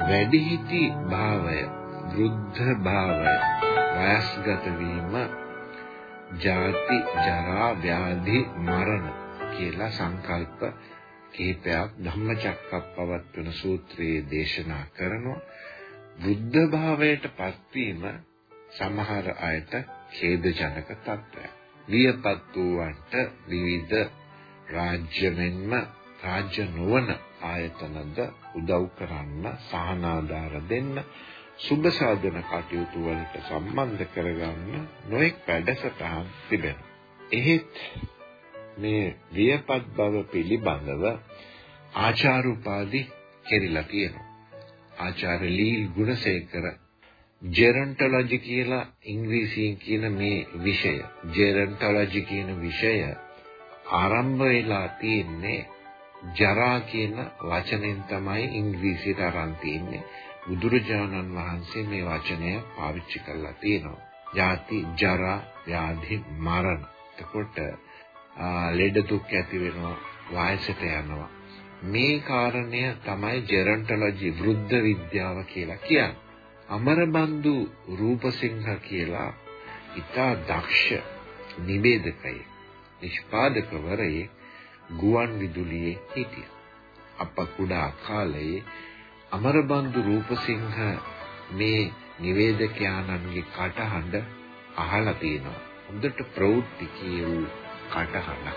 වැඩිහිටි භාවය, වෘද්ධ භාවය, වයස්ගත වීම, ජාති, ජරා, ව්‍යාධි, මරණ කියලා සංකල්ප කිහිපයක් ධම්මචක්කප්පවත්තන සූත්‍රයේ දේශනා කරනවා. බුද්ධ භාවයට පත්වීම සමහර අයට ඛේදජනක තත්ත්වයක්. වියපත් වූවන්ට විවිධ රාජ්‍ය මෙන්ම රාජ්‍ය නොවන ආයතනද උදව් කරන්න සහනාධාර දෙන්න සුබ සාධන කටයුතු වලට සම්බන්ධ කරගන්න නොඑක් වැඩසටහන් තිබෙනවා. එහෙත් මේ වියපත් බව පිළිබඳව ආචාර උපාධි කෙරිලා තියෙනවා. ආචාර්ය ලීල් ගුණසේකර ජෙරන්ටොලොජි කියලා ඉංග්‍රීසියෙන් කියන මේ විෂය ජෙරන්ටොලොජි කියන විෂය ආරම්භ වෙලා තියෙන්නේ ජරා කියන වචනෙන් තමයි ඉංග්‍රීසියට අරන් තියෙන්නේ. බුදුරජාණන් වහන්සේ මේ වචනය පාවිච්චි කරලා තියෙනවා. ජාති, ජරා, ව්‍යාධි, මරණ. එතකොට ලෙඩ දුක් ඇති වෙනවා, වයසට යනවා. මේ කාරණය තමයි ජෙරන්ටොලොජි වෘද්ධ විද්‍යාව කියලා කියන්නේ. අමරබන්දු රූපසිංහ කියලා ඉතා දක්ෂ නිවේදකයෙක් නිෂ්පාදකවරයෙක් ගුවන් විදුලියේ හිටියා. අප කුඩා කාලයේ අමරබන්දු රූපසිංහ මේ නිවේදකයාණන්ගේ කටහඬ අහලා තියෙනවා. හොඳට ප්‍රෞද්ධ කියූ කටහඬ.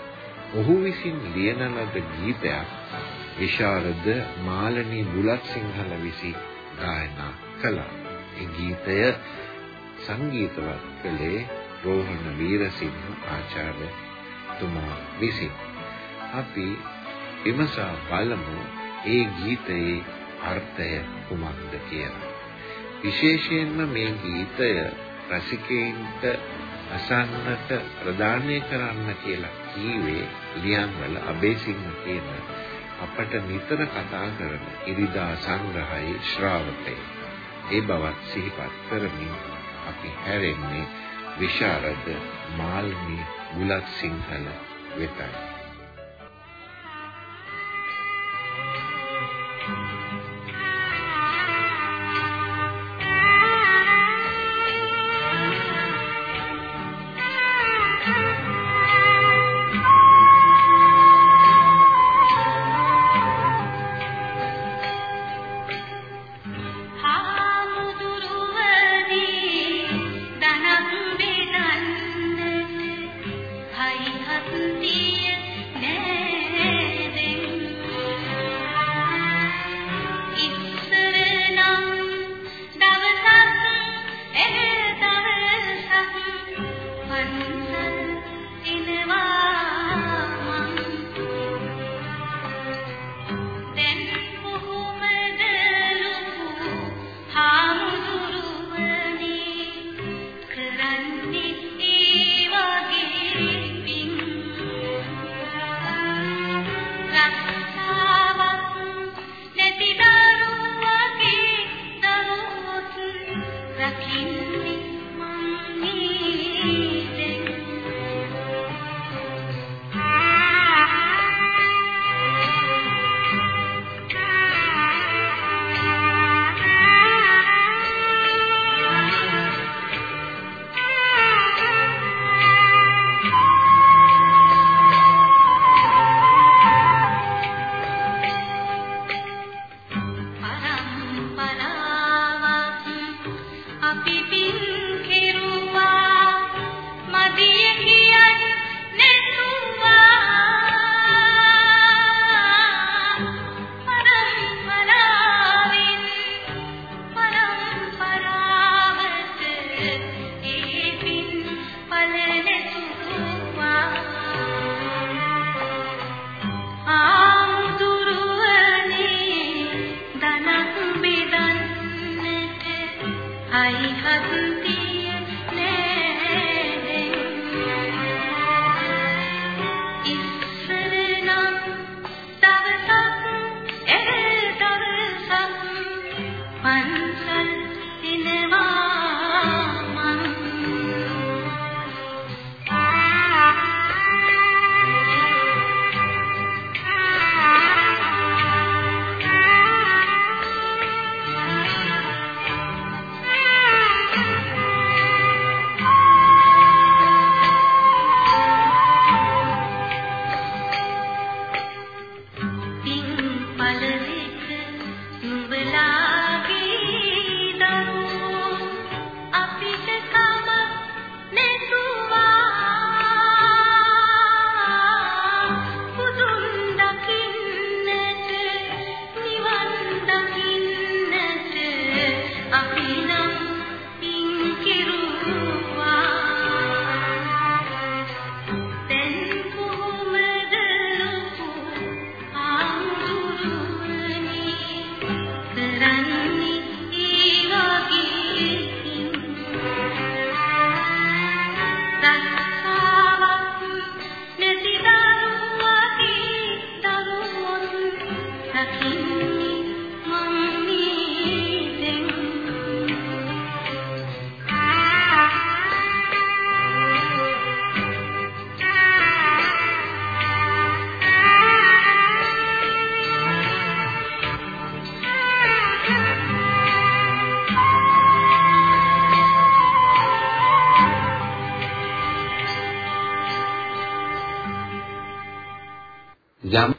ඔහු විසින් ලියන ලද ගීතයක් විශාරද මාලනී බුලත් සිංහල විසින් ගායනා කළා. ඒ ගීතය සංගීතවත් කළේ රෝහණ වීරසිංහ ආචාර්යතුමා විසින්. අපි විමසා බලමු ඒ ගීතයේ අර්ථය කුමක්ද කියලා. විශේෂයෙන්ම මේ ගීතය රසිකයින්ට අසන්නට ප්‍රදානය කරන්න කියලා කීවේ ලියන්වල අබේසිංහ කියන අපට නිතර කතා කරන ඉරිදා සංග්‍රහයේ ශ්‍රාවකයෙක්. ඒ බවත් සිහිපත් කරමින් අපි හැරෙන්නේ විශාරද මාල්මී බුලත් සිංහල වෙතයි. exam